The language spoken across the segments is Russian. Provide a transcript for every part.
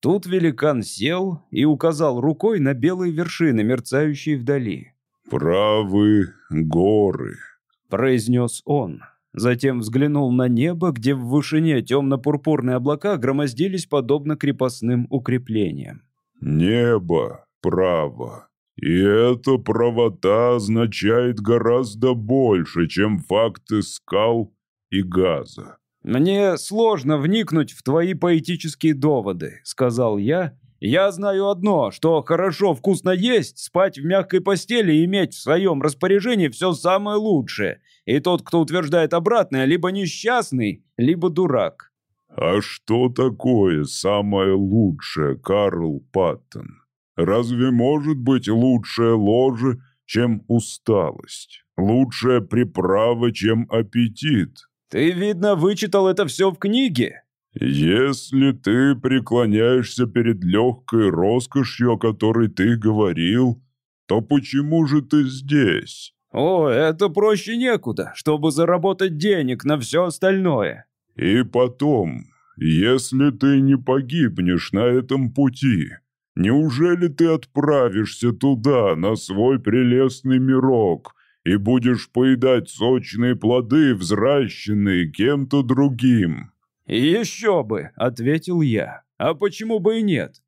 Тут великан сел и указал рукой на белые вершины, мерцающие вдали. «Правы горы», — произнес он. Затем взглянул на небо, где в вышине темно-пурпурные облака громоздились подобно крепостным укреплениям. «Небо право. И эта правота означает гораздо больше, чем факты скал и газа. «Мне сложно вникнуть в твои поэтические доводы», — сказал я. «Я знаю одно, что хорошо вкусно есть, спать в мягкой постели и иметь в своем распоряжении все самое лучшее. И тот, кто утверждает обратное, либо несчастный, либо дурак». «А что такое самое лучшее, Карл Паттон? Разве может быть лучшее ложе, чем усталость? Лучшая приправа, чем аппетит?» «Ты, видно, вычитал это все в книге?» «Если ты преклоняешься перед легкой роскошью, о которой ты говорил, то почему же ты здесь?» «О, это проще некуда, чтобы заработать денег на все остальное». «И потом, если ты не погибнешь на этом пути, неужели ты отправишься туда, на свой прелестный мирок, и будешь поедать сочные плоды, взращенные кем-то другим». «Еще бы», — ответил я. «А почему бы и нет?»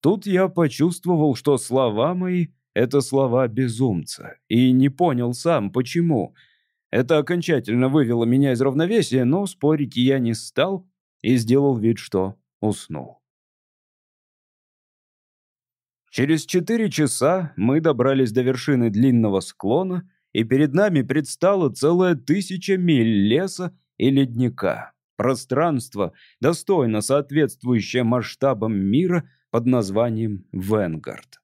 Тут я почувствовал, что слова мои — это слова безумца, и не понял сам, почему. Это окончательно вывело меня из равновесия, но спорить я не стал и сделал вид, что уснул. Через четыре часа мы добрались до вершины длинного склона, и перед нами предстала целая тысяча миль леса и ледника. Пространство, достойно соответствующее масштабам мира под названием Венгард.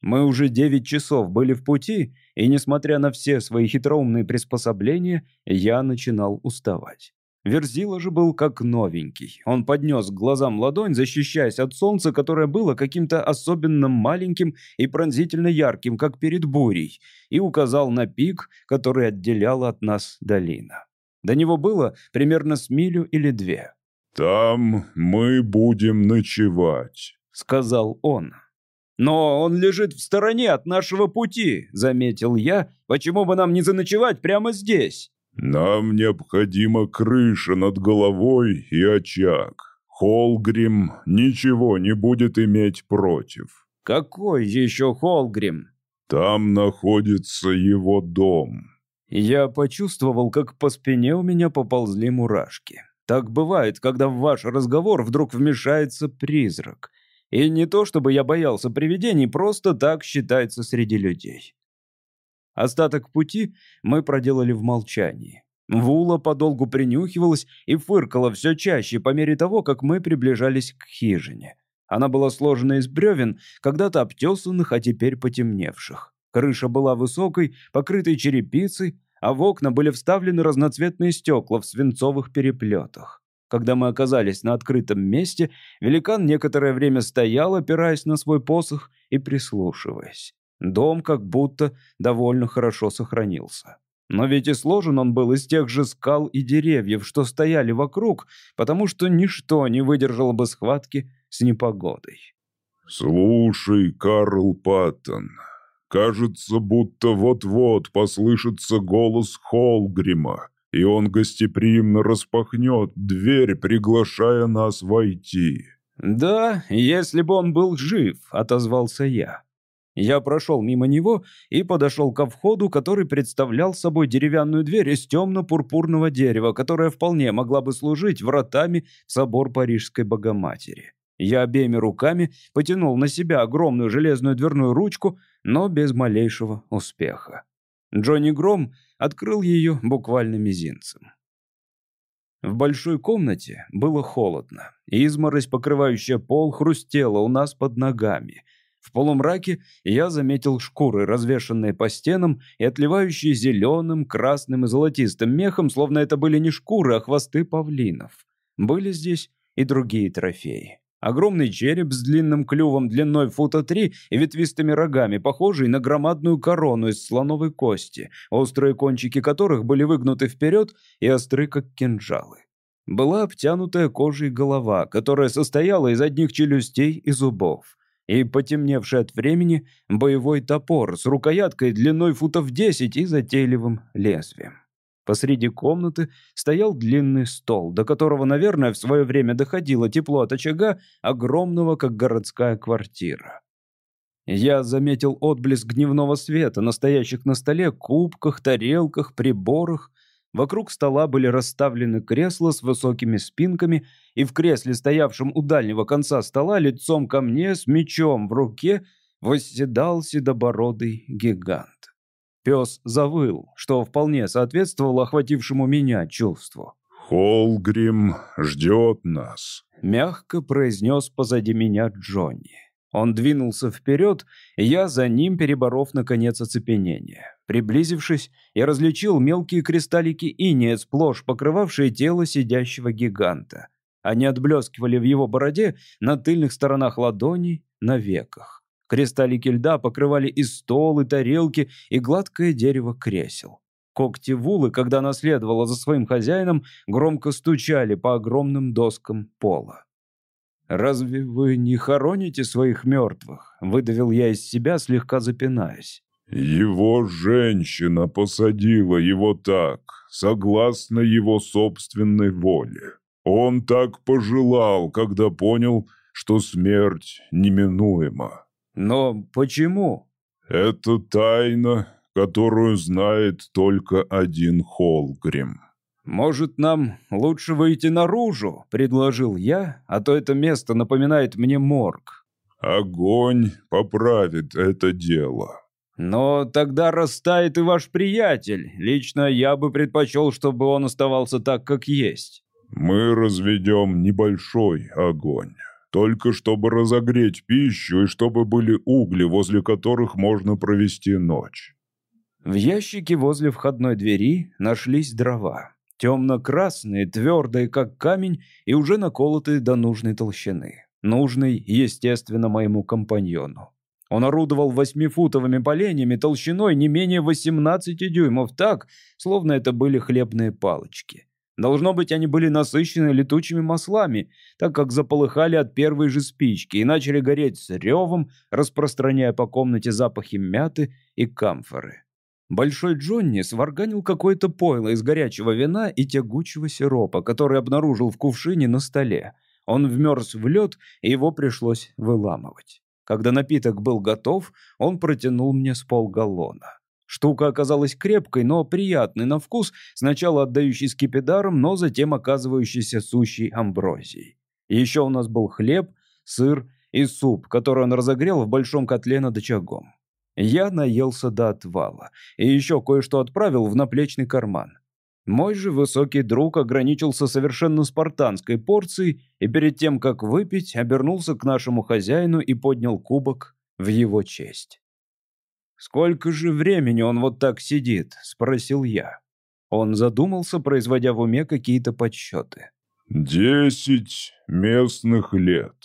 Мы уже девять часов были в пути, и, несмотря на все свои хитроумные приспособления, я начинал уставать. Верзила же был как новенький. Он поднес к глазам ладонь, защищаясь от солнца, которое было каким-то особенно маленьким и пронзительно ярким, как перед бурей, и указал на пик, который отделял от нас долина. До него было примерно с милю или две. «Там мы будем ночевать», — сказал он. «Но он лежит в стороне от нашего пути», — заметил я. «Почему бы нам не заночевать прямо здесь?» «Нам необходима крыша над головой и очаг. Холгрим ничего не будет иметь против». «Какой еще Холгрим?» «Там находится его дом». Я почувствовал, как по спине у меня поползли мурашки. Так бывает, когда в ваш разговор вдруг вмешается призрак. И не то, чтобы я боялся привидений, просто так считается среди людей. Остаток пути мы проделали в молчании. Вула подолгу принюхивалась и фыркала все чаще по мере того, как мы приближались к хижине. Она была сложена из бревен, когда-то обтесанных, а теперь потемневших. Крыша была высокой, покрытой черепицей, а в окна были вставлены разноцветные стекла в свинцовых переплетах. Когда мы оказались на открытом месте, великан некоторое время стоял, опираясь на свой посох и прислушиваясь. Дом как будто довольно хорошо сохранился. Но ведь и сложен он был из тех же скал и деревьев, что стояли вокруг, потому что ничто не выдержало бы схватки с непогодой. «Слушай, Карл Паттон, кажется, будто вот-вот послышится голос Холгрима, и он гостеприимно распахнет дверь, приглашая нас войти». «Да, если бы он был жив», — отозвался я. Я прошел мимо него и подошел ко входу, который представлял собой деревянную дверь из темно-пурпурного дерева, которая вполне могла бы служить вратами в собор Парижской Богоматери. Я обеими руками потянул на себя огромную железную дверную ручку, но без малейшего успеха. Джонни Гром открыл ее буквально мизинцем. В большой комнате было холодно. Изморозь, покрывающая пол, хрустела у нас под ногами — в полумраке я заметил шкуры, развешанные по стенам и отливающие зеленым, красным и золотистым мехом, словно это были не шкуры, а хвосты павлинов. Были здесь и другие трофеи. Огромный череп с длинным клювом длиной фута три и ветвистыми рогами, похожий на громадную корону из слоновой кости, острые кончики которых были выгнуты вперед и остры, как кинжалы. была обтянутая кожей голова, которая состояла из одних челюстей и зубов, и потемневший от времени боевой топор с рукояткой длиной футов 10 и затейливым лезвием. Посреди комнаты стоял длинный стол, до которого, наверное, в свое время доходило тепло от очага, огромного, как городская квартира. Я заметил отблеск дневного света, настоящих на столе кубках, тарелках, приборах. Вокруг стола были расставлены кресла с высокими спинками, и в кресле, стоявшем у дальнего конца стола, лицом ко мне, с мечом в руке, восседал седобородый гигант. Пес завыл, что вполне соответствовало охватившему меня чувству. «Холгрим ждет нас», — мягко произнес позади меня Джонни. Он двинулся вперед, я за ним, переборов, наконец, оцепенение. Приблизившись, я различил мелкие кристаллики иния, сплошь покрывавшие тело сидящего гиганта. Они отблескивали в его бороде, на тыльных сторонах ладоней, на веках. Кристаллики льда покрывали и стол, и тарелки, и гладкое дерево кресел. Когти Вулы, когда наследовала за своим хозяином, громко стучали по огромным доскам пола. «Разве вы не хороните своих мертвых?» — выдавил я из себя, слегка запинаясь. «Его женщина посадила его так, согласно его собственной воле. Он так пожелал, когда понял, что смерть неминуема. Но почему? Это тайна, которую знает только один Холгрим. «Может, нам лучше выйти наружу?» — предложил я, а то это место напоминает мне морг. «Огонь поправит это дело». «Но тогда растает и ваш приятель. Лично я бы предпочел, чтобы он оставался так, как есть». «Мы разведем небольшой огонь» только чтобы разогреть пищу и чтобы были угли, возле которых можно провести ночь. В ящике возле входной двери нашлись дрова. Темно-красные, твердые, как камень, и уже наколотые до нужной толщины. Нужной, естественно, моему компаньону. Он орудовал восьмифутовыми поленьями толщиной не менее 18 дюймов так, словно это были хлебные палочки. Должно быть, они были насыщены летучими маслами, так как заполыхали от первой же спички и начали гореть с ревом, распространяя по комнате запахи мяты и камфоры. Большой Джонни сварганил какое-то пойло из горячего вина и тягучего сиропа, который обнаружил в кувшине на столе. Он вмерз в лед, и его пришлось выламывать. Когда напиток был готов, он протянул мне с полгаллона. Штука оказалась крепкой, но приятной на вкус, сначала отдающей скипидаром, но затем оказывающейся сущей амброзией. еще у нас был хлеб, сыр и суп, который он разогрел в большом котле над очагом. Я наелся до отвала и еще кое-что отправил в наплечный карман. Мой же высокий друг ограничился совершенно спартанской порцией и перед тем, как выпить, обернулся к нашему хозяину и поднял кубок в его честь. «Сколько же времени он вот так сидит?» — спросил я. Он задумался, производя в уме какие-то подсчеты. «Десять местных лет».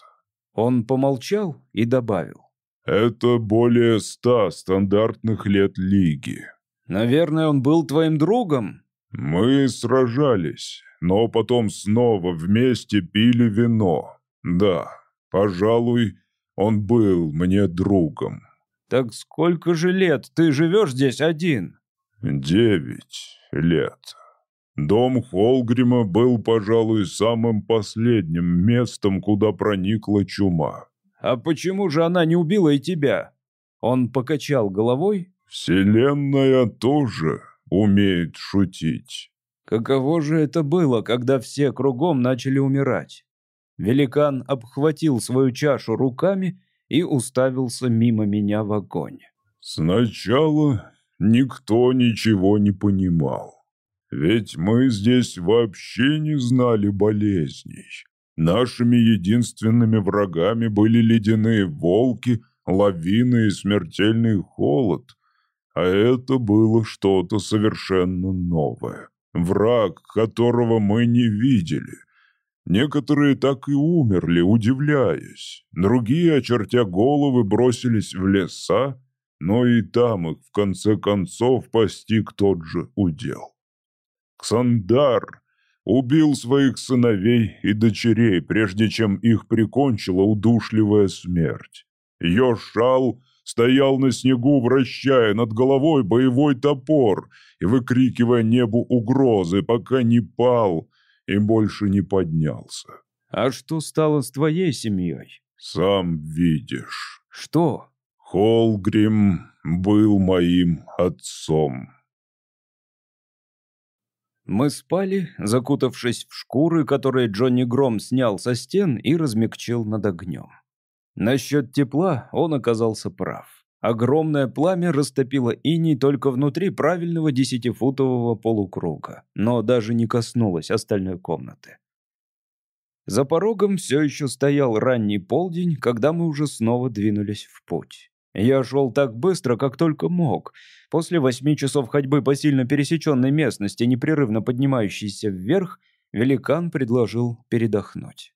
Он помолчал и добавил. «Это более ста стандартных лет Лиги». «Наверное, он был твоим другом?» «Мы сражались, но потом снова вместе пили вино. Да, пожалуй, он был мне другом». «Так сколько же лет ты живешь здесь один?» «Девять лет. Дом Холгрима был, пожалуй, самым последним местом, куда проникла чума». «А почему же она не убила и тебя?» Он покачал головой. «Вселенная тоже умеет шутить». Каково же это было, когда все кругом начали умирать? Великан обхватил свою чашу руками и уставился мимо меня в огонь. «Сначала никто ничего не понимал. Ведь мы здесь вообще не знали болезней. Нашими единственными врагами были ледяные волки, лавины и смертельный холод. А это было что-то совершенно новое. Враг, которого мы не видели. Некоторые так и умерли, удивляясь. Другие, очертя головы, бросились в леса, но и там их в конце концов постиг тот же удел. Ксандар Убил своих сыновей и дочерей, прежде чем их прикончила удушливая смерть. Йошал стоял на снегу, вращая над головой боевой топор и выкрикивая небу угрозы, пока не пал и больше не поднялся. «А что стало с твоей семьей?» «Сам видишь». «Что?» «Холгрим был моим отцом». Мы спали, закутавшись в шкуры, которые Джонни Гром снял со стен и размягчил над огнем. Насчет тепла он оказался прав. Огромное пламя растопило иней только внутри правильного десятифутового полукруга, но даже не коснулось остальной комнаты. За порогом все еще стоял ранний полдень, когда мы уже снова двинулись в путь. Я шел так быстро, как только мог. После восьми часов ходьбы по сильно пересеченной местности, непрерывно поднимающейся вверх, великан предложил передохнуть.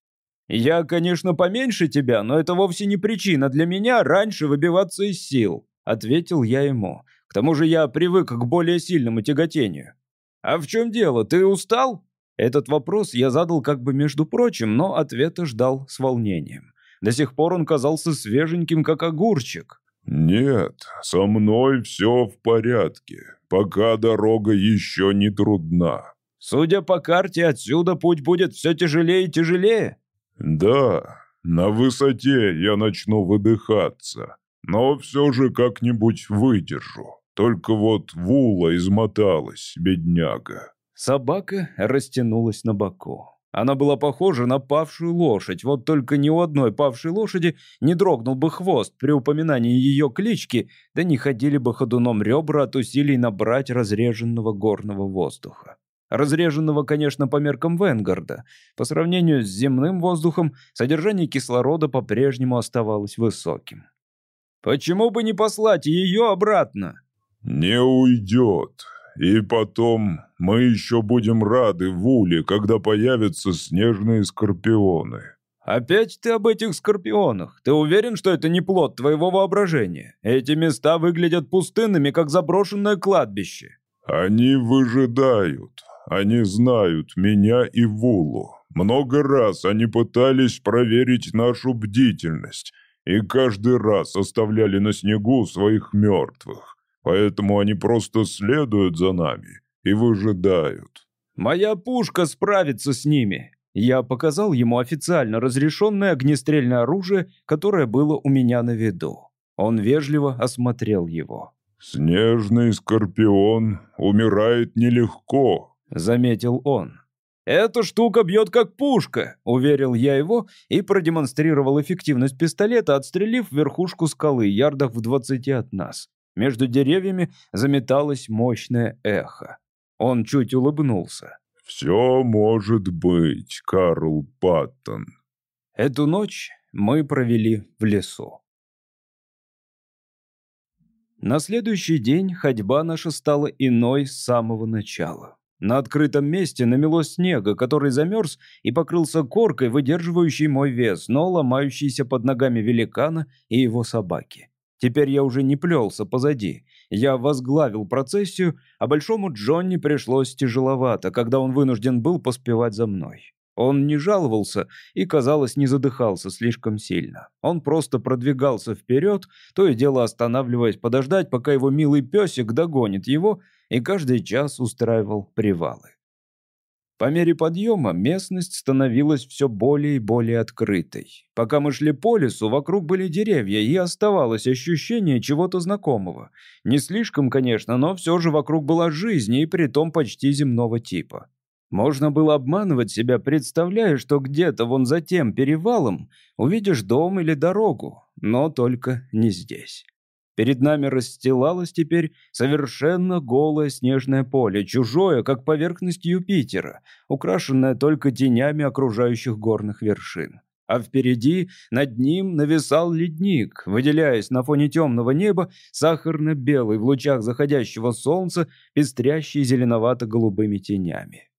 «Я, конечно, поменьше тебя, но это вовсе не причина для меня раньше выбиваться из сил», — ответил я ему. «К тому же я привык к более сильному тяготению». «А в чем дело? Ты устал?» Этот вопрос я задал как бы между прочим, но ответа ждал с волнением. До сих пор он казался свеженьким, как огурчик. «Нет, со мной все в порядке, пока дорога еще не трудна». «Судя по карте, отсюда путь будет все тяжелее и тяжелее». «Да, на высоте я начну выдыхаться, но все же как-нибудь выдержу. Только вот Вула измоталась, бедняга». Собака растянулась на боку. Она была похожа на павшую лошадь, вот только ни у одной павшей лошади не дрогнул бы хвост при упоминании ее клички, да не ходили бы ходуном ребра от усилий набрать разреженного горного воздуха. Разреженного, конечно, по меркам Венгарда. По сравнению с земным воздухом, содержание кислорода по-прежнему оставалось высоким. «Почему бы не послать ее обратно?» «Не уйдет. И потом мы еще будем рады Вуле, когда появятся снежные скорпионы». «Опять ты об этих скорпионах? Ты уверен, что это не плод твоего воображения? Эти места выглядят пустынными, как заброшенное кладбище». «Они выжидают. Они знают меня и Вулу. Много раз они пытались проверить нашу бдительность, и каждый раз оставляли на снегу своих мертвых. Поэтому они просто следуют за нами и выжидают. «Моя пушка справится с ними!» Я показал ему официально разрешенное огнестрельное оружие, которое было у меня на виду. Он вежливо осмотрел его. «Снежный скорпион умирает нелегко», — заметил он. «Эта штука бьет как пушка», — уверил я его и продемонстрировал эффективность пистолета, отстрелив верхушку скалы ярдах в двадцати от нас. Между деревьями заметалось мощное эхо. Он чуть улыбнулся. «Все может быть, Карл Паттон». Эту ночь мы провели в лесу. На следующий день ходьба наша стала иной с самого начала. На открытом месте намело снега, который замерз и покрылся коркой, выдерживающей мой вес, но ломающийся под ногами великана и его собаки. Теперь я уже не плелся позади. Я возглавил процессию, а большому Джонни пришлось тяжеловато, когда он вынужден был поспевать за мной. Он не жаловался и, казалось, не задыхался слишком сильно. Он просто продвигался вперед, то и дело останавливаясь подождать, пока его милый песик догонит его, и каждый час устраивал привалы. По мере подъема местность становилась все более и более открытой. Пока мы шли по лесу, вокруг были деревья, и оставалось ощущение чего-то знакомого. Не слишком, конечно, но все же вокруг была жизнь, и притом почти земного типа. Можно было обманывать себя, представляя, что где-то вон за тем перевалом увидишь дом или дорогу, но только не здесь. Перед нами расстилалось теперь совершенно голое снежное поле, чужое, как поверхность Юпитера, украшенное только тенями окружающих горных вершин. А впереди над ним нависал ледник, выделяясь на фоне темного неба сахарно-белый в лучах заходящего солнца, пестрящий зеленовато-голубыми тенями.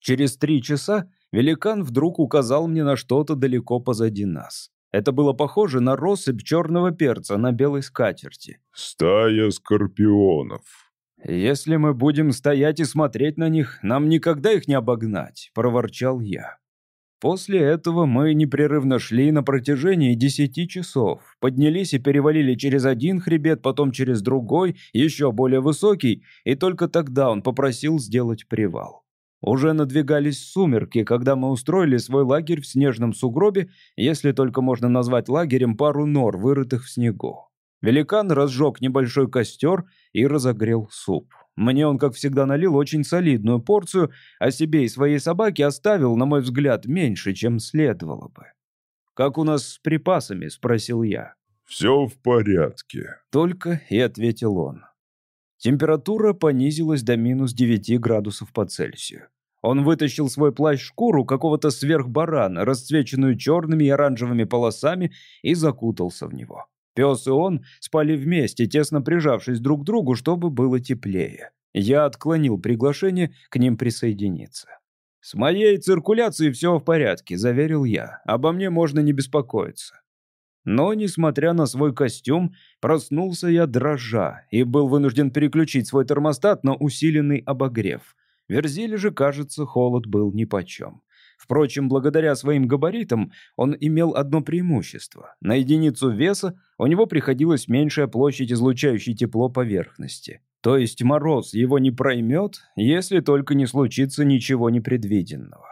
Через три часа великан вдруг указал мне на что-то далеко позади нас. Это было похоже на россыпь черного перца на белой скатерти. «Стая скорпионов. «Если мы будем стоять и смотреть на них, нам никогда их не обогнать», — проворчал я. После этого мы непрерывно шли на протяжении десяти часов, поднялись и перевалили через один хребет, потом через другой, еще более высокий, и только тогда он попросил сделать привал. Уже надвигались сумерки, когда мы устроили свой лагерь в снежном сугробе, если только можно назвать лагерем пару нор, вырытых в снегу. Великан разжег небольшой костер и разогрел суп. Мне он, как всегда, налил очень солидную порцию, а себе и своей собаке оставил, на мой взгляд, меньше, чем следовало бы. «Как у нас с припасами?» — спросил я. «Все в порядке», — только и ответил он. Температура понизилась до минус 9 градусов по Цельсию. Он вытащил свой плащ-шкуру какого-то сверхбарана, расцвеченную черными и оранжевыми полосами, и закутался в него. Пес и он спали вместе, тесно прижавшись друг к другу, чтобы было теплее. Я отклонил приглашение к ним присоединиться. «С моей циркуляцией все в порядке», — заверил я. «Обо мне можно не беспокоиться». Но, несмотря на свой костюм, проснулся я дрожа и был вынужден переключить свой термостат на усиленный обогрев. Верзиле же, кажется, холод был нипочем. Впрочем, благодаря своим габаритам он имел одно преимущество. На единицу веса у него приходилась меньшая площадь излучающей тепло поверхности. То есть мороз его не проймет, если только не случится ничего непредвиденного.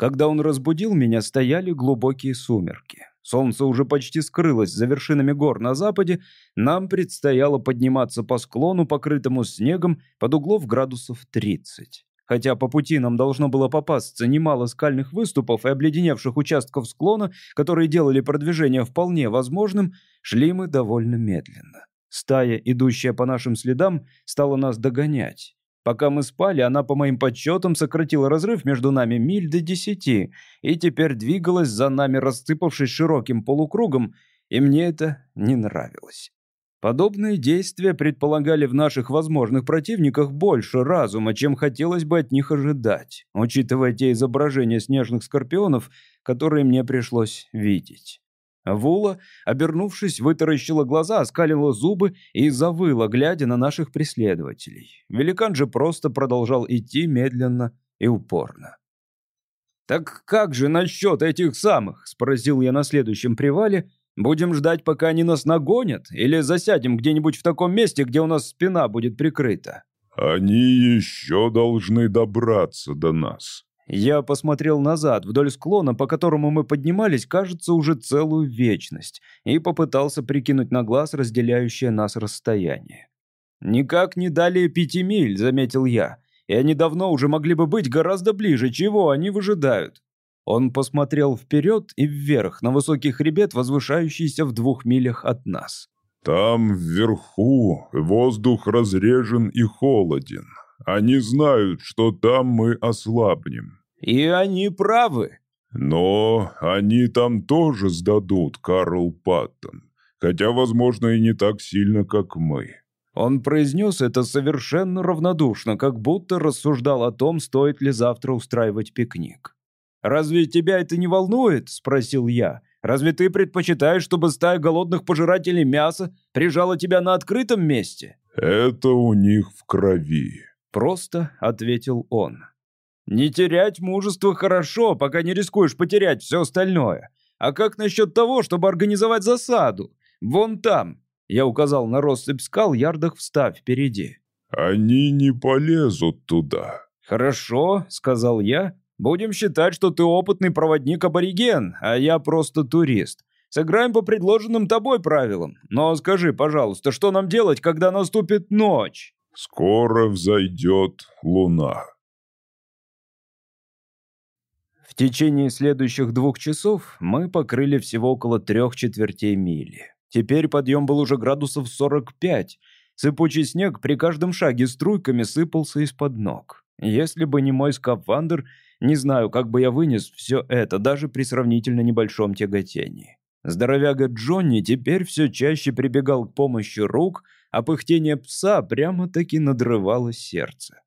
Когда он разбудил меня, стояли глубокие сумерки. Солнце уже почти скрылось за вершинами гор на западе, нам предстояло подниматься по склону, покрытому снегом, под углов градусов 30. Хотя по пути нам должно было попасться немало скальных выступов и обледеневших участков склона, которые делали продвижение вполне возможным, шли мы довольно медленно. Стая, идущая по нашим следам, стала нас догонять. Пока мы спали, она, по моим подсчетам, сократила разрыв между нами миль до десяти и теперь двигалась за нами, рассыпавшись широким полукругом, и мне это не нравилось. Подобные действия предполагали в наших возможных противниках больше разума, чем хотелось бы от них ожидать, учитывая те изображения снежных скорпионов, которые мне пришлось видеть. Вула, обернувшись, вытаращила глаза, оскалила зубы и завыла, глядя на наших преследователей. Великан же просто продолжал идти медленно и упорно. «Так как же насчет этих самых?» — спросил я на следующем привале, Будем ждать, пока они нас нагонят, или засядем где-нибудь в таком месте, где у нас спина будет прикрыта?» «Они еще должны добраться до нас». Я посмотрел назад, вдоль склона, по которому мы поднимались, кажется, уже целую вечность, и попытался прикинуть на глаз разделяющее нас расстояние. «Никак не далее пяти миль», — заметил я, — «и они давно уже могли бы быть гораздо ближе. Чего они выжидают?» Он посмотрел вперед и вверх, на высокий хребет, возвышающийся в двух милях от нас. «Там, вверху, воздух разрежен и холоден. Они знают, что там мы ослабнем». «И они правы». «Но они там тоже сдадут, Карл Паттон, хотя, возможно, и не так сильно, как мы». Он произнес это совершенно равнодушно, как будто рассуждал о том, стоит ли завтра устраивать пикник. «Разве тебя это не волнует?» – спросил я. «Разве ты предпочитаешь, чтобы стая голодных пожирателей мяса прижала тебя на открытом месте?» «Это у них в крови», – просто ответил он. «Не терять мужество хорошо, пока не рискуешь потерять все остальное. А как насчет того, чтобы организовать засаду? Вон там!» Я указал на россыпь скал, ярдах встав впереди. «Они не полезут туда». «Хорошо», — сказал я Будем считать, что ты опытный проводник-абориген, а я просто турист. Сыграем по предложенным тобой правилам. Но скажи, пожалуйста, что нам делать, когда наступит ночь?» «Скоро взойдет луна». В течение следующих двух часов мы покрыли всего около трех четвертей мили. Теперь подъем был уже градусов 45. Сыпучий снег при каждом шаге струйками сыпался из-под ног. Если бы не мой скафандр, не знаю, как бы я вынес все это, даже при сравнительно небольшом тяготении. Здоровяга Джонни теперь все чаще прибегал к помощи рук, а пыхтение пса прямо-таки надрывало сердце.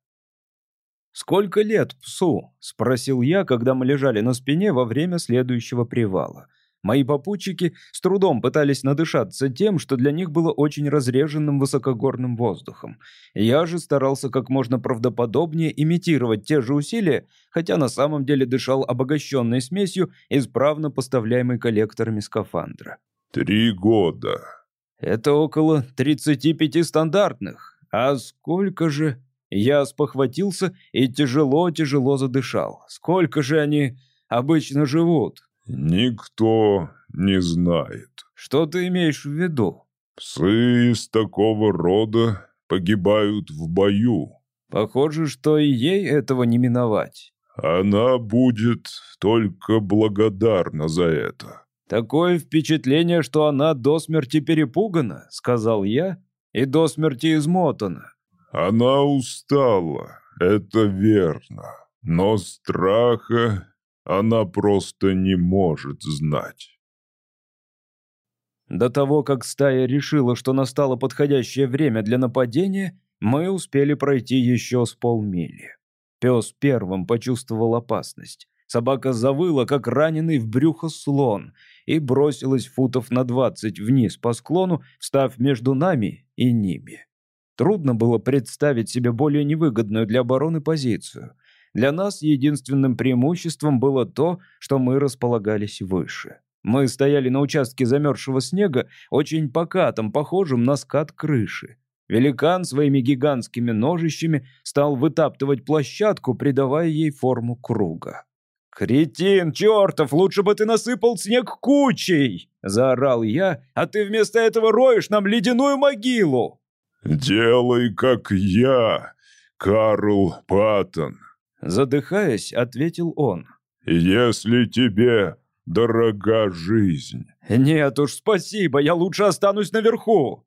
«Сколько лет псу?» — спросил я, когда мы лежали на спине во время следующего привала. Мои попутчики с трудом пытались надышаться тем, что для них было очень разреженным высокогорным воздухом. Я же старался как можно правдоподобнее имитировать те же усилия, хотя на самом деле дышал обогащенной смесью, исправно поставляемой коллекторами скафандра. «Три года». «Это около 35 стандартных. А сколько же...» Я спохватился и тяжело-тяжело задышал. «Сколько же они обычно живут?» «Никто не знает». «Что ты имеешь в виду?» «Псы из такого рода погибают в бою». «Похоже, что и ей этого не миновать». «Она будет только благодарна за это». «Такое впечатление, что она до смерти перепугана», — сказал я, — «и до смерти измотана». «Она устала, это верно, но страха она просто не может знать. До того, как стая решила, что настало подходящее время для нападения, мы успели пройти еще с полмили. Пес первым почувствовал опасность. Собака завыла, как раненый в брюхо слон, и бросилась футов на двадцать вниз по склону, встав между нами и ними. Трудно было представить себе более невыгодную для обороны позицию. Для нас единственным преимуществом было то, что мы располагались выше. Мы стояли на участке замерзшего снега, очень покатом, похожем на скат крыши. Великан своими гигантскими ножищами стал вытаптывать площадку, придавая ей форму круга. «Кретин, чертов, лучше бы ты насыпал снег кучей!» — заорал я, «а ты вместо этого роешь нам ледяную могилу!» «Делай, как я, Карл Паттон», Задыхаясь, ответил он. «Если тебе дорога жизнь». «Нет уж, спасибо, я лучше останусь наверху».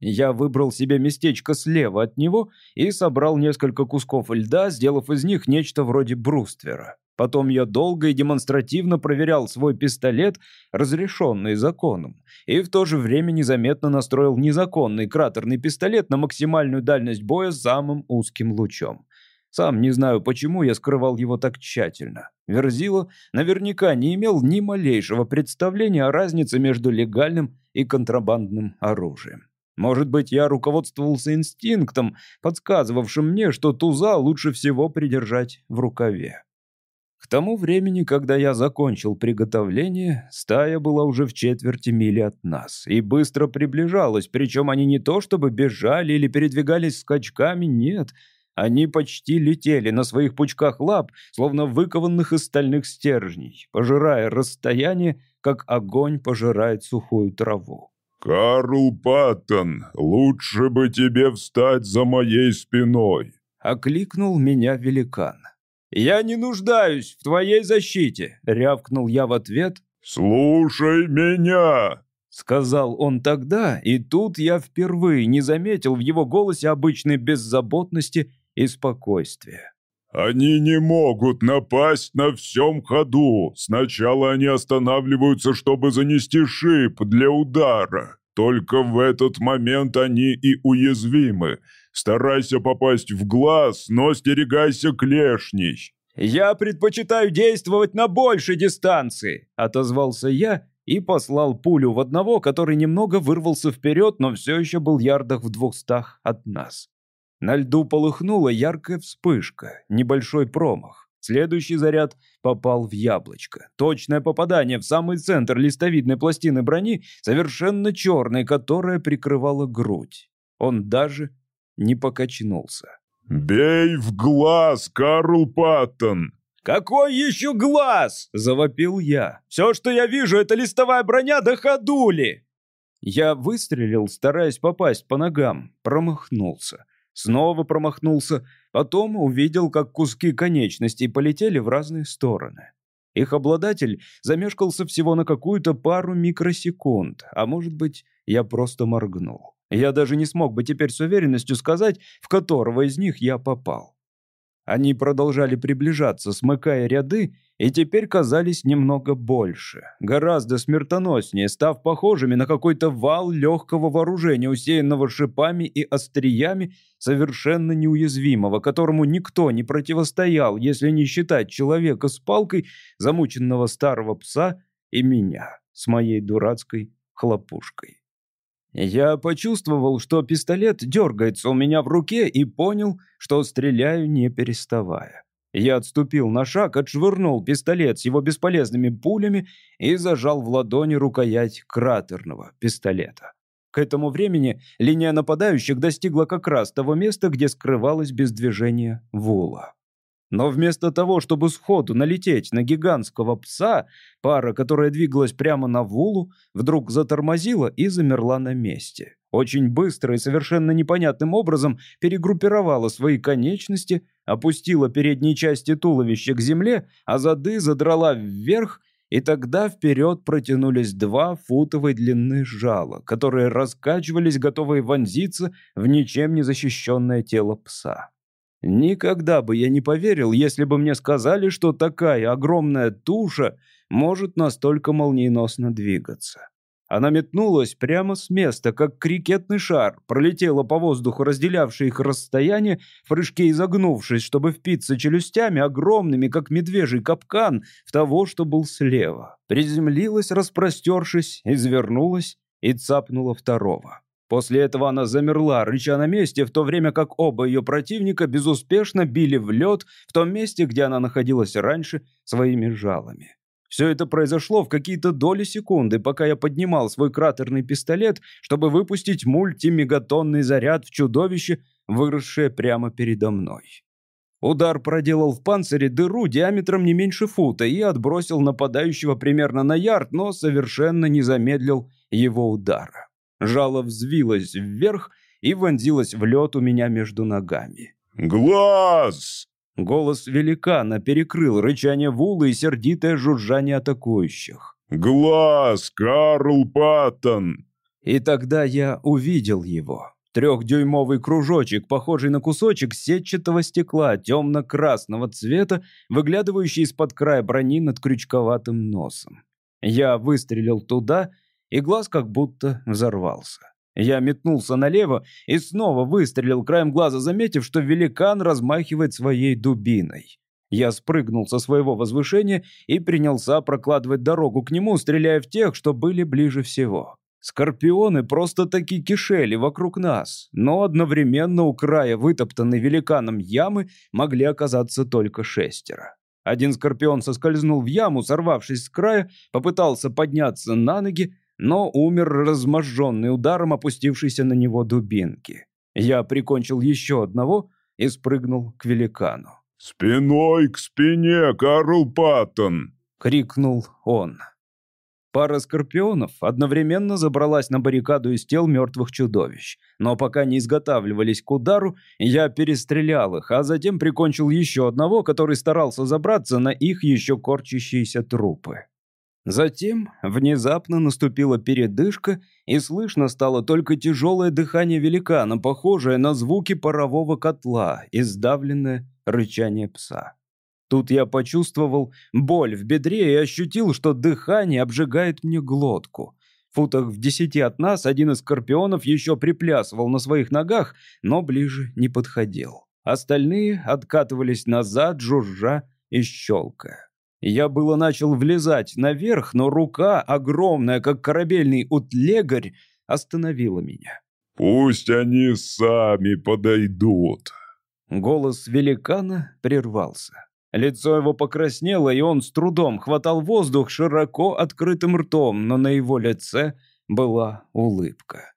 Я выбрал себе местечко слева от него и собрал несколько кусков льда, сделав из них нечто вроде бруствера. Потом я долго и демонстративно проверял свой пистолет, разрешенный законом, и в то же время незаметно настроил незаконный кратерный пистолет на максимальную дальность боя с самым узким лучом. Сам не знаю, почему я скрывал его так тщательно. Верзила наверняка не имел ни малейшего представления о разнице между легальным и контрабандным оружием. Может быть, я руководствовался инстинктом, подсказывавшим мне, что туза лучше всего придержать в рукаве. К тому времени, когда я закончил приготовление, стая была уже в четверти мили от нас и быстро приближалась, причем они не то чтобы бежали или передвигались скачками, нет — они почти летели на своих пучках лап, словно выкованных из стальных стержней, пожирая расстояние, как огонь пожирает сухую траву. «Карл Паттон, лучше бы тебе встать за моей спиной!» — окликнул меня великан. «Я не нуждаюсь в твоей защите!» — рявкнул я в ответ. «Слушай меня!» — сказал он тогда, и тут я впервые не заметил в его голосе обычной беззаботности и спокойствия. «Они не могут напасть на всем ходу. Сначала они останавливаются, чтобы занести шип для удара. Только в этот момент они и уязвимы. Старайся попасть в глаз, но стерегайся клешней». «Я предпочитаю действовать на большей дистанции», — отозвался я и послал пулю в одного, который немного вырвался вперед, но все еще был ярдах в двухстах от нас. На льду полыхнула яркая вспышка, небольшой промах. Следующий заряд попал в яблочко. Точное попадание в самый центр листовидной пластины брони, совершенно черной, которая прикрывала грудь. Он даже не покачнулся. «Бей в глаз, Карл Паттон!» «Какой еще глаз?» – завопил я. «Все, что я вижу, это листовая броня до ходули!» Я выстрелил, стараясь попасть по ногам, промахнулся. Снова промахнулся, потом увидел, как куски конечностей полетели в разные стороны. Их обладатель замешкался всего на какую-то пару микросекунд, а может быть, я просто моргнул. Я даже не смог бы теперь с уверенностью сказать, в которого из них я попал. Они продолжали приближаться, смыкая ряды, и теперь казались немного больше, гораздо смертоноснее, став похожими на какой-то вал легкого вооружения, усеянного шипами и остриями, совершенно неуязвимого, которому никто не противостоял, если не считать человека с палкой, замученного старого пса и меня. с моей дурацкой хлопушкой. Я почувствовал, что пистолет дергается у меня в руке и понял, что стреляю не переставая. Я отступил на шаг, отшвырнул пистолет с его бесполезными пулями и зажал в ладони рукоять кратерного пистолета. К этому времени линия нападающих достигла как раз того места, где скрывалась без движения Вула. Но вместо того, чтобы сходу налететь на гигантского пса, пара, которая двигалась прямо на Вулу, вдруг затормозила и замерла на месте. Очень быстро и совершенно непонятным образом перегруппировала свои конечности, опустила передние части туловища к земле, а зады задрала вверх, и тогда вперед протянулись два футовой длины жала, которые раскачивались, готовые вонзиться в ничем не защищенное тело пса. Никогда бы я не поверил, если бы мне сказали, что такая огромная туша может настолько молниеносно двигаться. Она метнулась прямо с места, как крикетный шар, пролетела по воздуху, разделявший их расстояние, в прыжке изогнувшись, чтобы впиться челюстями, огромными, как медвежий капкан, в того, что был слева. Приземлилась, распростершись, извернулась и цапнула второго. После этого она замерла, рыча на месте, в то время как оба ее противника безуспешно били в лед в том месте, где она находилась раньше, своими жалами. Все это произошло в какие-то доли секунды, пока я поднимал свой кратерный пистолет, чтобы выпустить мультимегатонный заряд в чудовище, выросшее прямо передо мной. Удар проделал в панцире дыру диаметром не меньше фута и отбросил нападающего примерно на ярд, но совершенно не замедлил его удара. Жало взвилось вверх и вонзилось в лед у меня между ногами. «Глаз!» Голос великана перекрыл рычание Вулы и сердитое жужжание атакующих. «Глаз, Карл Паттон!» И тогда я увидел его. Трехдюймовый кружочек, похожий на кусочек сетчатого стекла темно-красного цвета, выглядывающий из-под края брони над крючковатым носом. Я выстрелил туда — и глаз как будто взорвался. Я метнулся налево и снова выстрелил краем глаза, заметив, что великан размахивает своей дубиной. Я спрыгнул со своего возвышения и принялся прокладывать дорогу к нему, стреляя в тех, что были ближе всего. Скорпионы просто-таки кишели вокруг нас, но одновременно у края вытоптанной великаном ямы могли оказаться только шестеро. Один скорпион соскользнул в яму, сорвавшись с края, попытался подняться на ноги, но умер разможженный ударом опустившейся на него дубинки. Я прикончил еще одного и спрыгнул к великану. «Спиной к спине, Карл Паттон!» — крикнул он. Пара скорпионов одновременно забралась на баррикаду из тел мертвых чудовищ. Но пока не изготавливались к удару, я перестрелял их, а затем прикончил еще одного, который старался забраться на их еще корчащиеся трупы. Затем внезапно наступила передышка, и слышно стало только тяжелое дыхание великана, похожее на звуки парового котла и сдавленное рычание пса. Тут я почувствовал боль в бедре и ощутил, что дыхание обжигает мне глотку. В футах в десяти от нас один из скорпионов еще приплясывал на своих ногах, но ближе не подходил. Остальные откатывались назад, жужжа и щелкая. Я было начал влезать наверх, но рука, огромная, как корабельный утлегарь, остановила меня. «Пусть они сами подойдут». Голос великана прервался. Лицо его покраснело, и он с трудом хватал воздух широко открытым ртом, но на его лице была улыбка.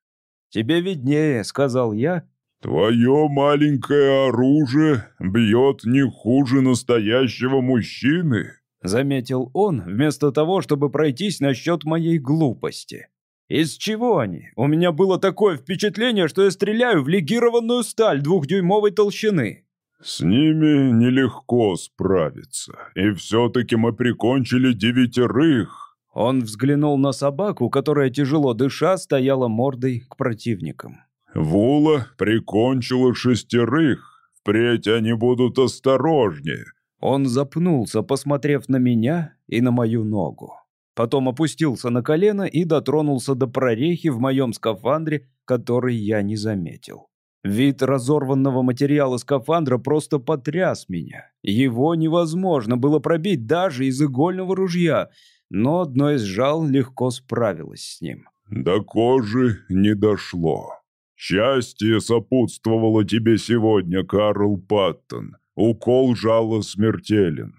«Тебе виднее», — сказал я. «Твое маленькое оружие бьет не хуже настоящего мужчины», — заметил он, вместо того, чтобы пройтись насчет моей глупости. «Из чего они? У меня было такое впечатление, что я стреляю в легированную сталь двухдюймовой толщины». «С ними нелегко справиться, и все-таки мы прикончили девятерых». Он взглянул на собаку, которая, тяжело дыша, стояла мордой к противникам. «Вула прикончила шестерых. Впредь они будут осторожнее. Он запнулся, посмотрев на меня и на мою ногу. Потом опустился на колено и дотронулся до прорехи в моем скафандре, который я не заметил. Вид разорванного материала скафандра просто потряс меня. Его невозможно было пробить даже из игольного ружья. но одно из жал легко справилось с ним. «До кожи не дошло. Счастье сопутствовало тебе сегодня, Карл Паттон. Укол жала смертелен».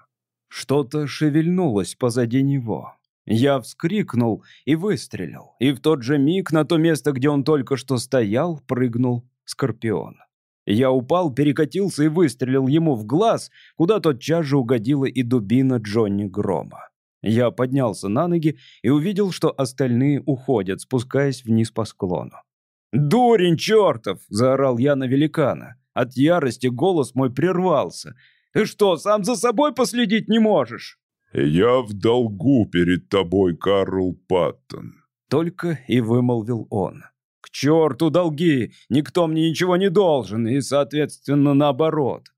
Что-то шевельнулось позади него. Я вскрикнул и выстрелил, и в тот же миг на то место, где он только что стоял, прыгнул скорпион. Я упал, перекатился и выстрелил ему в глаз, куда тотчас же угодила и дубина Джонни Грома. Я поднялся на ноги и увидел, что остальные уходят, спускаясь вниз по склону. «Дурень чертов!» — заорал я на великана. От ярости голос мой прервался. «Ты что, сам за собой последить не можешь?» «Я в долгу перед тобой, Карл Паттон», — только и вымолвил он. «К черту долги! Никто мне ничего не должен, и, соответственно, наоборот».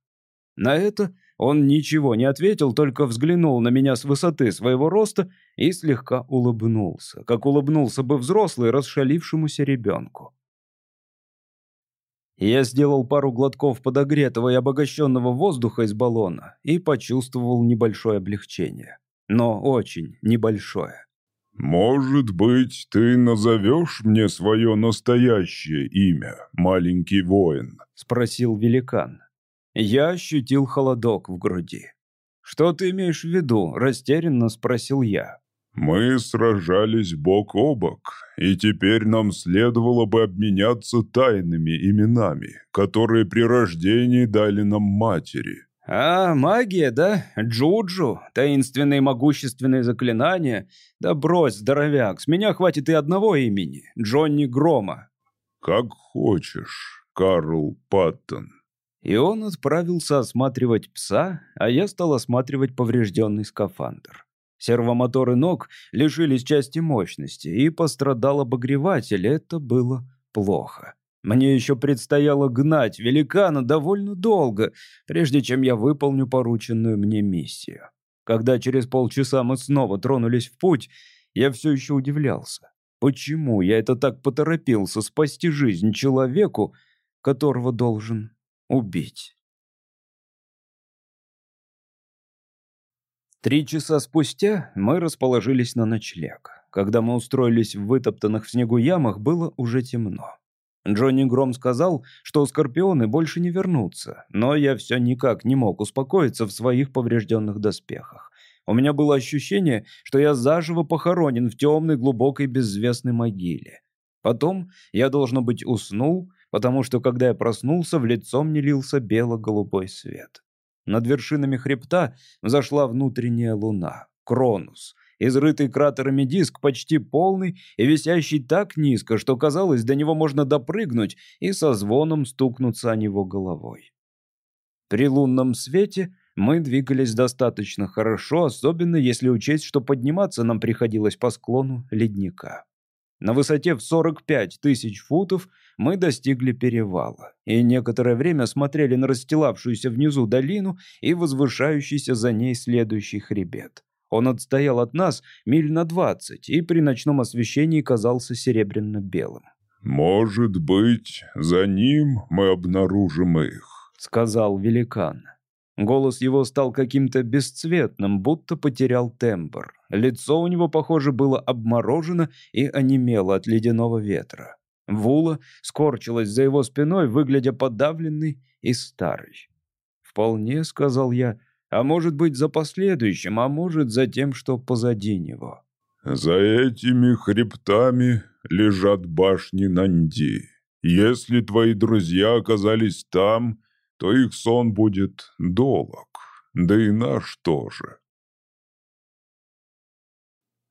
На это он ничего не ответил, только взглянул на меня с высоты своего роста и слегка улыбнулся, как улыбнулся бы взрослый расшалившемуся ребенку. Я сделал пару глотков подогретого и обогащенного воздуха из баллона и почувствовал небольшое облегчение. Но очень небольшое. «Может быть, ты назовешь мне свое настоящее имя, маленький воин?» — спросил великан. Я ощутил холодок в груди. «Что ты имеешь в виду?» – растерянно спросил я. «Мы сражались бок о бок, и теперь нам следовало бы обменяться тайными именами, которые при рождении дали нам матери». «А, магия, да? Джуджу? Таинственные могущественные заклинания? Да брось, здоровяк, с меня хватит и одного имени – Джонни Грома». «Как хочешь, Карл Паттон», и он отправился осматривать пса, а я стал осматривать поврежденный скафандр. Сервомоторы ног лишились части мощности, и пострадал обогреватель. Это было плохо. Мне еще предстояло гнать великана довольно долго, прежде чем я выполню порученную мне миссию. Когда через полчаса мы снова тронулись в путь, я все еще удивлялся. Почему я это так поторопился спасти жизнь человеку, которого должен убить. Три часа спустя мы расположились на ночлег. Когда мы устроились в вытоптанных в снегу ямах, было уже темно. Джонни Гром сказал, что скорпионы больше не вернутся, но я все никак не мог успокоиться в своих поврежденных доспехах. У меня было ощущение, что я заживо похоронен в темной глубокой безвестной могиле. Потом я, должно быть, уснул, потому что, когда я проснулся, в лицо мне лился бело-голубой свет. Над вершинами хребта зашла внутренняя луна, Кронус, изрытый кратерами диск почти полный и висящий так низко, что казалось, до него можно допрыгнуть и со звоном стукнуться о него головой. При лунном свете мы двигались достаточно хорошо, особенно если учесть, что подниматься нам приходилось по склону ледника. На высоте в 45 тысяч футов мы достигли перевала и некоторое время смотрели на расстилавшуюся внизу долину и возвышающийся за ней следующий хребет. Он отстоял от нас миль на двадцать и при ночном освещении казался серебряно-белым. «Может быть, за ним мы обнаружим их», — сказал великан. Голос его стал каким-то бесцветным, будто потерял тембр. Лицо у него, похоже, было обморожено и онемело от ледяного ветра. Вула скорчилась за его спиной, выглядя подавленной и старой. «Вполне», — сказал я, — «а может быть, за последующим, а может, за тем, что позади него». «За этими хребтами лежат башни Нанди. Если твои друзья оказались там, то их сон будет долг, да и наш тоже.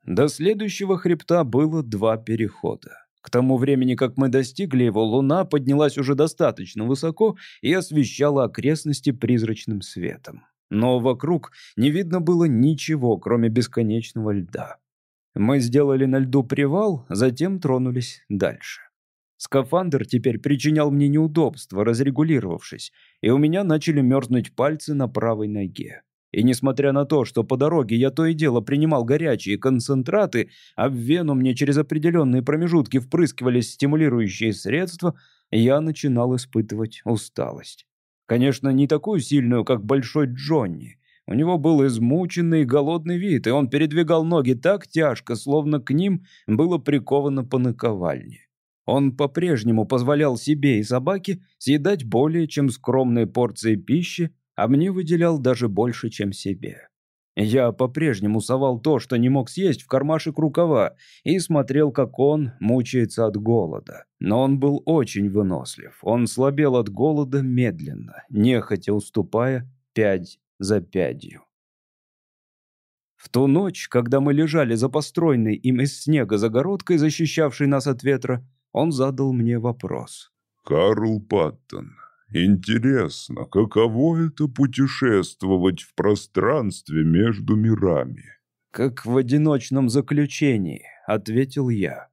До следующего хребта было два перехода. К тому времени, как мы достигли его, луна поднялась уже достаточно высоко и освещала окрестности призрачным светом. Но вокруг не видно было ничего, кроме бесконечного льда. Мы сделали на льду привал, затем тронулись дальше. Скафандр теперь причинял мне неудобства, разрегулировавшись, и у меня начали мерзнуть пальцы на правой ноге. И несмотря на то, что по дороге я то и дело принимал горячие концентраты, а в вену мне через определенные промежутки впрыскивались стимулирующие средства, я начинал испытывать усталость. Конечно, не такую сильную, как Большой Джонни. У него был измученный голодный вид, и он передвигал ноги так тяжко, словно к ним было приковано по наковальне. Он по-прежнему позволял себе и собаке съедать более чем скромные порции пищи, а мне выделял даже больше, чем себе. Я по-прежнему совал то, что не мог съесть, в кармашек рукава и смотрел, как он мучается от голода. Но он был очень вынослив. Он слабел от голода медленно, нехотя уступая пять за пядью. В ту ночь, когда мы лежали за построенной им из снега загородкой, защищавшей нас от ветра, он задал мне вопрос. «Карл Паттон, интересно, каково это путешествовать в пространстве между мирами?» «Как в одиночном заключении», — ответил я.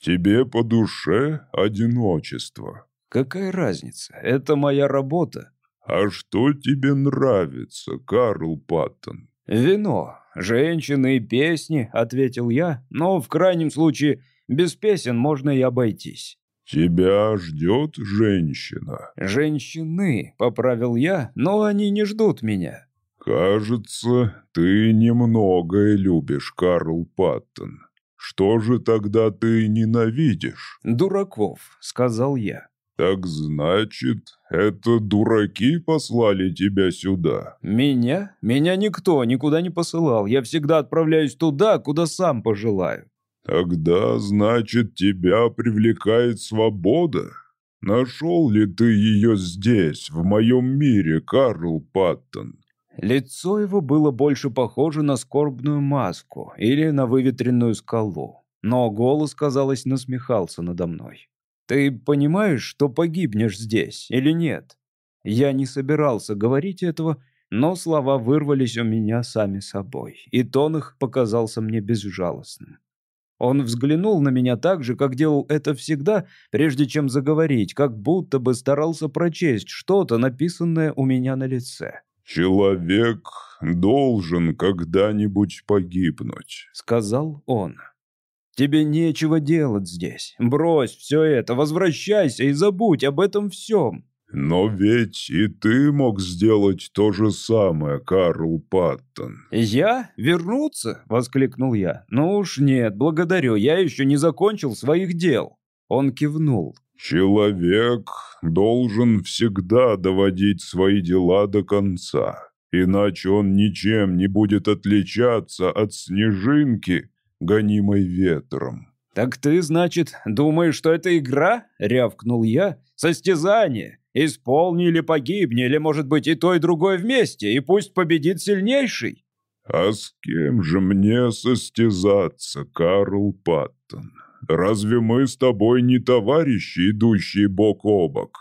«Тебе по душе одиночество». «Какая разница? Это моя работа». «А что тебе нравится, Карл Паттон?» «Вино, женщины и песни», — ответил я, «но в крайнем случае без песен можно и обойтись». «Тебя ждет женщина». «Женщины», — поправил я, «но они не ждут меня». «Кажется, ты немногое любишь, Карл Паттон. Что же тогда ты ненавидишь?» «Дураков», — сказал я. «Так значит, это дураки послали тебя сюда?» «Меня? Меня никто никуда не посылал. Я всегда отправляюсь туда, куда сам пожелаю». Тогда, значит, тебя привлекает свобода? Нашел ли ты ее здесь, в моем мире, Карл Паттон? Лицо его было больше похоже на скорбную маску или на выветренную скалу. Но голос, казалось, насмехался надо мной. «Ты понимаешь, что погибнешь здесь или нет?» Я не собирался говорить этого, но слова вырвались у меня сами собой, и тон их показался мне безжалостным. Он взглянул на меня так же, как делал это всегда, прежде чем заговорить, как будто бы старался прочесть что-то, написанное у меня на лице. «Человек должен когда-нибудь погибнуть», — сказал он. «Тебе нечего делать здесь. Брось все это, возвращайся и забудь об этом всем. «Но ведь и ты мог сделать то же самое, Карл Паттон». «Я? Вернуться?» — воскликнул я. «Ну уж нет, благодарю, я еще не закончил своих дел». Он кивнул. «Человек должен всегда доводить свои дела до конца, иначе он ничем не будет отличаться от снежинки, гонимой ветром». «Так ты, значит, думаешь, что это игра?» — рявкнул я. «Состязание? Исполни или погибни, или, может быть, и то, и другое вместе, и пусть победит сильнейший». «А с кем же мне состязаться, Карл Паттон? Разве мы с тобой не товарищи, идущие бок о бок?»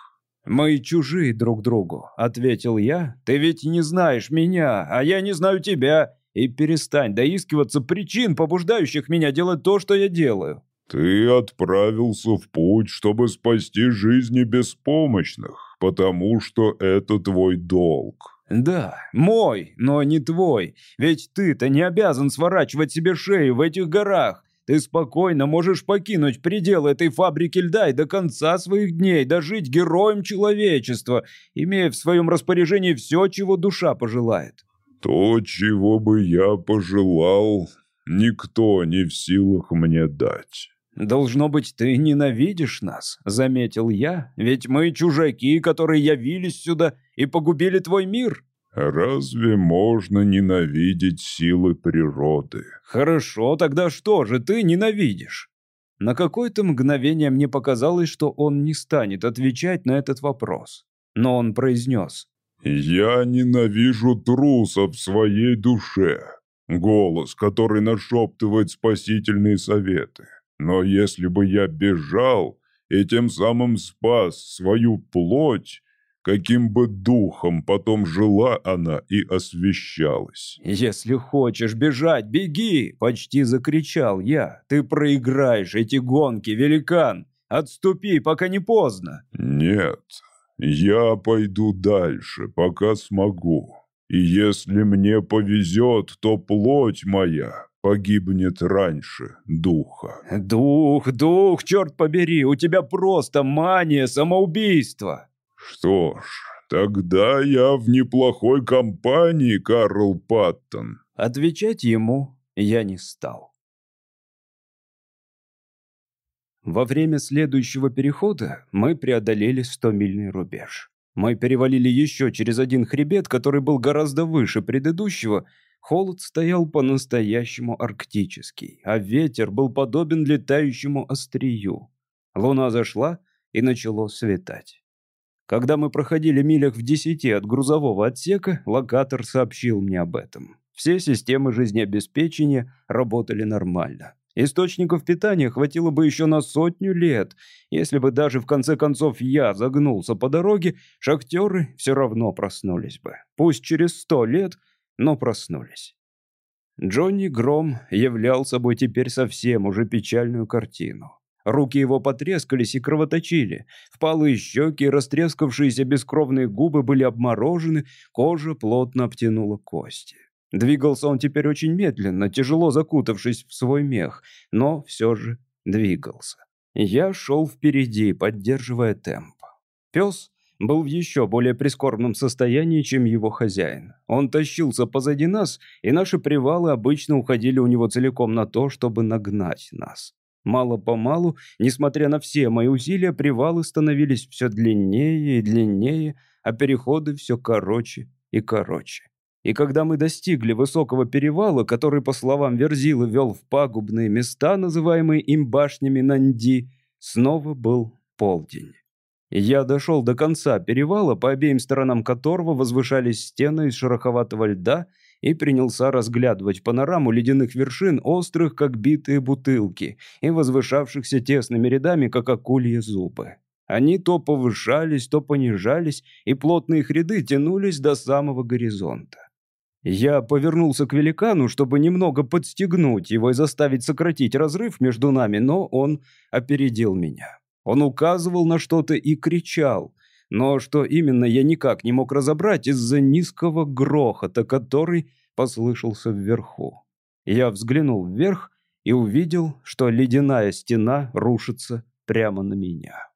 «Мы чужие друг другу», — ответил я. «Ты ведь не знаешь меня, а я не знаю тебя. И перестань доискиваться причин, побуждающих меня делать то, что я делаю. «Ты отправился в путь, чтобы спасти жизни беспомощных, потому что это твой долг». «Да, мой, но не твой. Ведь ты-то не обязан сворачивать себе шею в этих горах. Ты спокойно можешь покинуть пределы этой фабрики льда и до конца своих дней дожить героем человечества, имея в своем распоряжении все, чего душа пожелает». «То, чего бы я пожелал, никто не в силах мне дать». «Должно быть, ты ненавидишь нас», — заметил я, «ведь мы чужаки, которые явились сюда и погубили твой мир». «Разве можно ненавидеть силы природы?» «Хорошо, тогда что же ты ненавидишь?» На какое-то мгновение мне показалось, что он не станет отвечать на этот вопрос. Но он произнес. «Я ненавижу трусов в своей душе. Голос, который нашептывает спасительные советы. Но если бы я бежал и тем самым спас свою плоть, каким бы духом потом жила она и освещалась. «Если хочешь бежать, беги!» — почти закричал я. «Ты проиграешь эти гонки, великан! Отступи, пока не поздно!» «Нет, я пойду дальше, пока смогу. И если мне повезет, то плоть моя погибнет раньше духа. Дух, дух, черт побери, у тебя просто мания самоубийства. Что ж, Тогда я в неплохой компании, Карл Паттон. Отвечать ему я не стал. Во время следующего перехода мы преодолели 100-мильный рубеж. Мы перевалили еще через один хребет, который был гораздо выше предыдущего. Холод стоял по-настоящему арктический, а ветер был подобен летающему острию. Луна зашла, и начало светать. Когда мы проходили милях в десяти от грузового отсека, локатор сообщил мне об этом. Все системы жизнеобеспечения работали нормально. Источников питания хватило бы еще на сотню лет. Если бы даже в конце концов я загнулся по дороге, шахтеры все равно проснулись бы. Пусть через сто лет, но проснулись. Джонни Гром являл собой теперь совсем уже печальную картину. Руки его потрескались и кровоточили. Впалые щеки и растрескавшиеся бескровные губы были обморожены, кожа плотно обтянула кости. Двигался он теперь очень медленно, тяжело закутавшись в свой мех, но все же двигался. Я шел впереди, поддерживая темп. Пес был в еще более прискорбном состоянии, чем его хозяин. Он тащился позади нас, и наши привалы обычно уходили у него целиком на то, чтобы нагнать нас. Мало-помалу, несмотря на все мои усилия, привалы становились все длиннее и длиннее, а переходы все короче и короче. И когда мы достигли высокого перевала, который, по словам Верзилы, вел в пагубные места, называемые им башнями Нанди, снова был полдень. Я дошел до конца перевала, по обеим сторонам которого возвышались стены из шероховатого льда, и принялся разглядывать панораму ледяных вершин, острых, как битые бутылки, и возвышавшихся тесными рядами, как акульи зубы. Они то повышались, то понижались, и плотные их ряды тянулись до самого горизонта. Я повернулся к великану, чтобы немного подстегнуть его и заставить сократить разрыв между нами, но он опередил меня. Он указывал на что-то и кричал, но что именно я никак не мог разобрать из-за низкого грохота, который послышался вверху. Я взглянул вверх и увидел, что ледяная стена рушится прямо на меня.